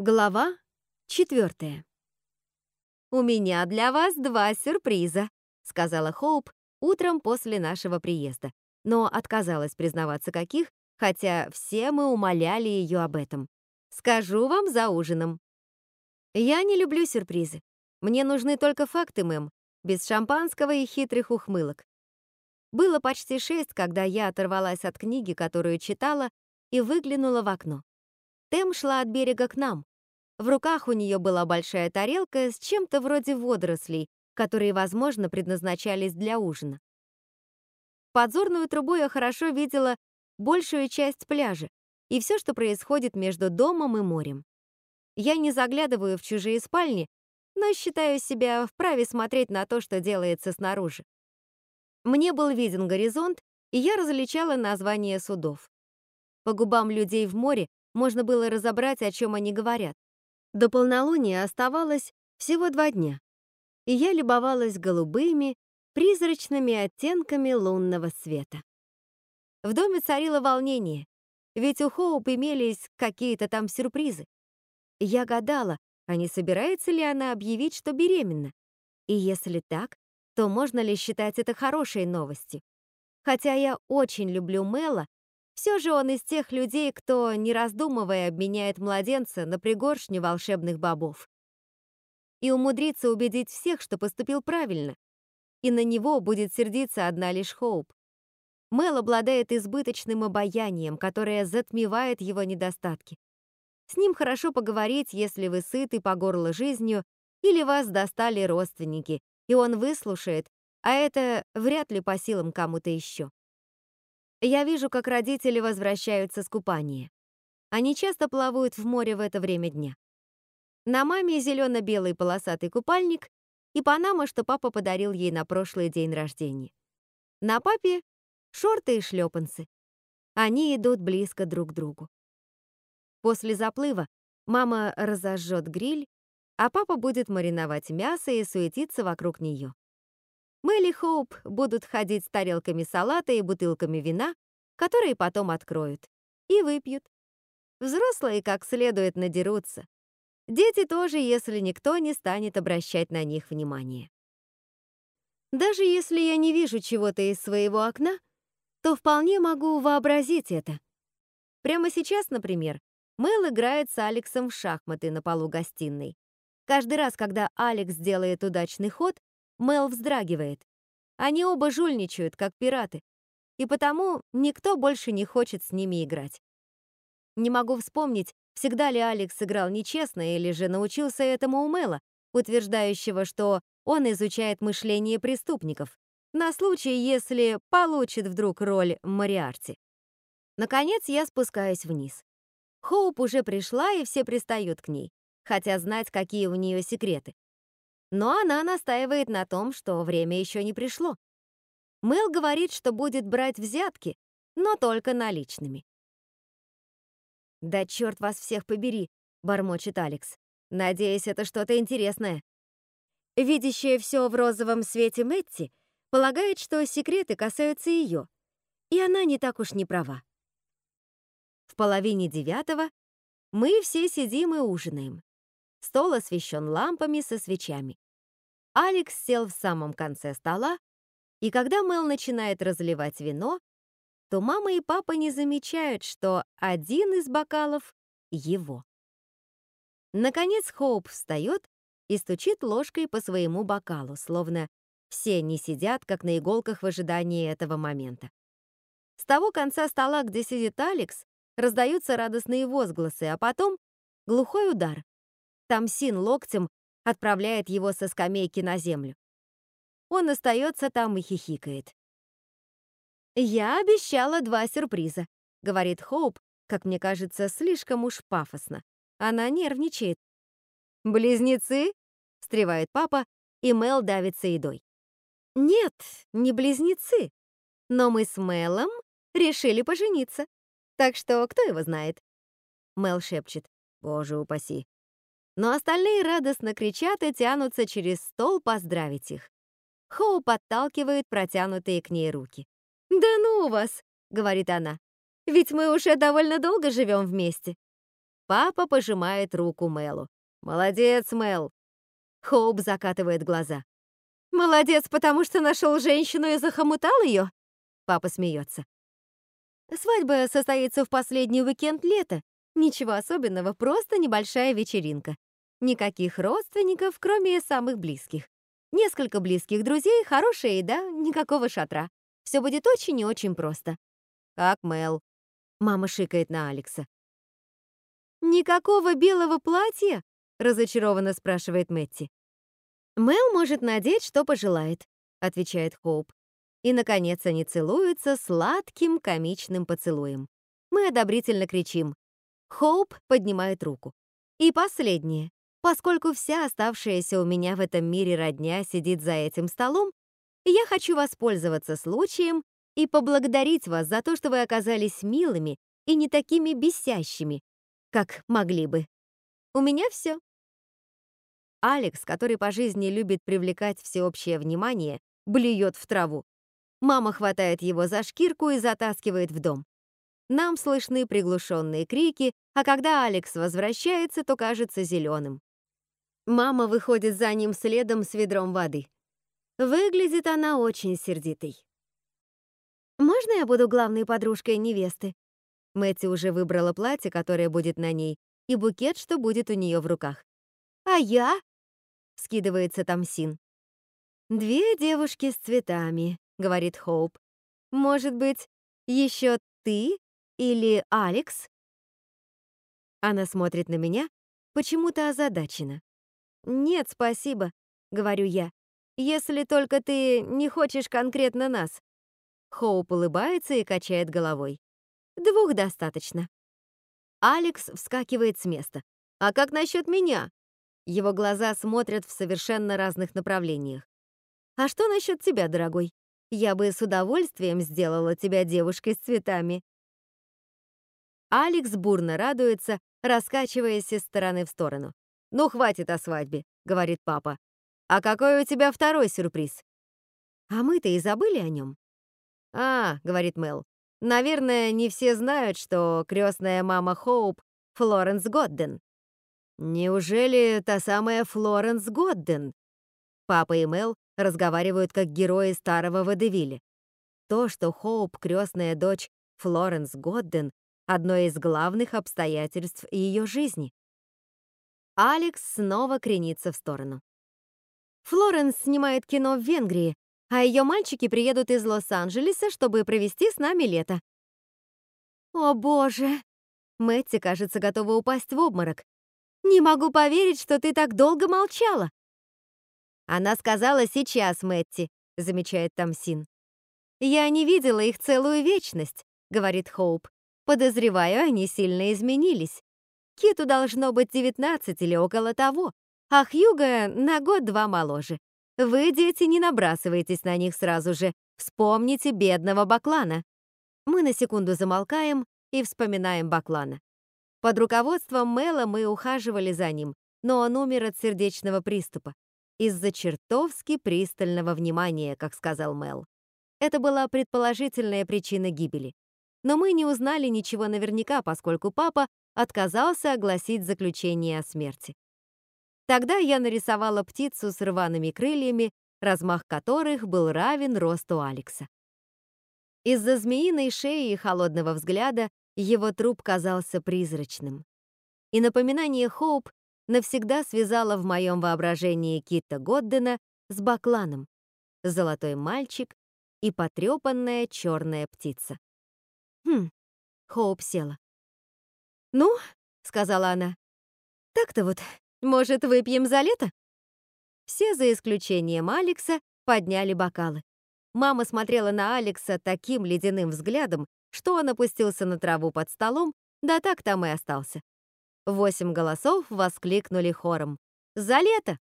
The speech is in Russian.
Глава четвертая. «У меня для вас два сюрприза», — сказала Хоуп утром после нашего приезда, но отказалась признаваться каких, хотя все мы умоляли ее об этом. «Скажу вам за ужином». «Я не люблю сюрпризы. Мне нужны только факты, мэм, без шампанского и хитрых ухмылок». Было почти шесть, когда я оторвалась от книги, которую читала, и выглянула в окно. Тем шла от берега к нам. В руках у нее была большая тарелка с чем-то вроде водорослей, которые, возможно, предназначались для ужина. Подзорную трубу я хорошо видела большую часть пляжа и все, что происходит между домом и морем. Я не заглядываю в чужие спальни, но считаю себя вправе смотреть на то, что делается снаружи. Мне был виден горизонт, и я различала названия судов. По губам людей в море можно было разобрать, о чем они говорят. До полнолуния оставалось всего два дня, и я любовалась голубыми, призрачными оттенками лунного света. В доме царило волнение, ведь у Хоуп имелись какие-то там сюрпризы. Я гадала, а не собирается ли она объявить, что беременна? И если так, то можно ли считать это хорошей новостью? Хотя я очень люблю Мэла все же он из тех людей, кто, не раздумывая, обменяет младенца на пригоршню волшебных бобов. И умудрится убедить всех, что поступил правильно. И на него будет сердиться одна лишь Хоуп. Мэл обладает избыточным обаянием, которое затмевает его недостатки. С ним хорошо поговорить, если вы сыты по горло жизнью или вас достали родственники, и он выслушает, а это вряд ли по силам кому-то еще. Я вижу, как родители возвращаются с купания. Они часто плавают в море в это время дня. На маме зелено-белый полосатый купальник и панама, что папа подарил ей на прошлый день рождения. На папе шорты и шлепанцы. Они идут близко друг к другу. После заплыва мама разожжет гриль, а папа будет мариновать мясо и суетиться вокруг нее. Мэлли Хоуп будут ходить с тарелками салата и бутылками вина, которые потом откроют, и выпьют. Взрослые как следует надерутся. Дети тоже, если никто не станет обращать на них внимание. Даже если я не вижу чего-то из своего окна, то вполне могу вообразить это. Прямо сейчас, например, Мэл играет с Алексом в шахматы на полу гостиной. Каждый раз, когда Алекс делает удачный ход, Мел вздрагивает. Они оба жульничают, как пираты, и потому никто больше не хочет с ними играть. Не могу вспомнить, всегда ли Алекс играл нечестно или же научился этому у Мела, утверждающего, что он изучает мышление преступников, на случай, если получит вдруг роль Мариарти. Наконец я спускаюсь вниз. Хоуп уже пришла, и все пристают к ней, хотя знать, какие у нее секреты. Но она настаивает на том, что время еще не пришло. Мэл говорит, что будет брать взятки, но только наличными. «Да черт вас всех побери», — бормочет Алекс. «Надеюсь, это что-то интересное». Видящая все в розовом свете Мэтти полагает, что секреты касаются ее, и она не так уж не права. В половине девятого мы все сидим и ужинаем. Стол освещен лампами со свечами. Алекс сел в самом конце стола, и когда Мел начинает разливать вино, то мама и папа не замечают, что один из бокалов — его. Наконец Хоуп встает и стучит ложкой по своему бокалу, словно все не сидят, как на иголках в ожидании этого момента. С того конца стола, где сидит Алекс, раздаются радостные возгласы, а потом глухой удар. Тамсин локтем отправляет его со скамейки на землю. Он остается там и хихикает. «Я обещала два сюрприза», — говорит Хоуп, как мне кажется, слишком уж пафосно. Она нервничает. «Близнецы?» — встревает папа, и Мел давится едой. «Нет, не близнецы. Но мы с Мелом решили пожениться. Так что кто его знает?» Мел шепчет. «Боже упаси но остальные радостно кричат и тянутся через стол поздравить их. Хоу подталкивает протянутые к ней руки. «Да ну вас!» — говорит она. «Ведь мы уже довольно долго живем вместе». Папа пожимает руку Мелу. «Молодец, Мел!» Хоуп закатывает глаза. «Молодец, потому что нашел женщину и захомутал ее?» Папа смеется. Свадьба состоится в последний уикенд лета. Ничего особенного, просто небольшая вечеринка. Никаких родственников, кроме самых близких. Несколько близких друзей, хорошая еда, никакого шатра. Все будет очень и очень просто. Как Мел. Мама шикает на Алекса. «Никакого белого платья?» — разочарованно спрашивает Мэтти. «Мел может надеть, что пожелает», — отвечает Хоуп. И, наконец, они целуются сладким комичным поцелуем. Мы одобрительно кричим. Хоуп поднимает руку. И последнее. Поскольку вся оставшаяся у меня в этом мире родня сидит за этим столом, я хочу воспользоваться случаем и поблагодарить вас за то, что вы оказались милыми и не такими бесящими, как могли бы. У меня все. Алекс, который по жизни любит привлекать всеобщее внимание, блюет в траву. Мама хватает его за шкирку и затаскивает в дом. Нам слышны приглушенные крики, а когда Алекс возвращается, то кажется зеленым. Мама выходит за ним следом с ведром воды. Выглядит она очень сердитой. «Можно я буду главной подружкой невесты?» Мэтти уже выбрала платье, которое будет на ней, и букет, что будет у нее в руках. «А я?» — скидывается Тамсин. «Две девушки с цветами», — говорит Хоуп. «Может быть, еще ты или Алекс?» Она смотрит на меня, почему-то озадачена. «Нет, спасибо», — говорю я, «если только ты не хочешь конкретно нас». Хоуп улыбается и качает головой. Двух достаточно. Алекс вскакивает с места. А как насчет меня? Его глаза смотрят в совершенно разных направлениях. А что насчет тебя, дорогой? Я бы с удовольствием сделала тебя девушкой с цветами. Алекс бурно радуется, раскачиваясь из стороны в сторону. «Ну, хватит о свадьбе», — говорит папа. «А какой у тебя второй сюрприз?» «А мы-то и забыли о нем». «А», — говорит Мел, Наверное, не все знают, что крестная мама Хоуп — Флоренс Годден. Неужели та самая Флоренс Годден? Папа и Мел разговаривают как герои старого Водевиля. То, что Хоуп — крестная дочь Флоренс Годден, одно из главных обстоятельств ее жизни. Алекс снова кренится в сторону. Флоренс снимает кино в Венгрии, а ее мальчики приедут из Лос-Анджелеса, чтобы провести с нами лето. О боже! Мэтти, кажется, готова упасть в обморок. Не могу поверить, что ты так долго молчала. Она сказала сейчас, Мэтти, замечает Тамсин. Я не видела их целую вечность, говорит Хоуп. Подозреваю, они сильно изменились. Киту должно быть 19 или около того, а Хьюга на год-два моложе. Вы, дети, не набрасывайтесь на них сразу же. Вспомните бедного Баклана. Мы на секунду замолкаем и вспоминаем Баклана. Под руководством Мэла мы ухаживали за ним, но он умер от сердечного приступа. Из-за чертовски пристального внимания, как сказал Мэл. Это была предположительная причина гибели. Но мы не узнали ничего наверняка, поскольку папа отказался огласить заключение о смерти. Тогда я нарисовала птицу с рваными крыльями, размах которых был равен росту Алекса. Из-за змеиной шеи и холодного взгляда его труп казался призрачным. И напоминание Хоуп навсегда связало в моем воображении Кита Годдена с Бакланом, золотой мальчик и потрепанная черная птица. Хм, Хоуп села. «Ну», — сказала она, — «так-то вот, может, выпьем за лето?» Все, за исключением Алекса, подняли бокалы. Мама смотрела на Алекса таким ледяным взглядом, что он опустился на траву под столом, да так там и остался. Восемь голосов воскликнули хором. «За лето!»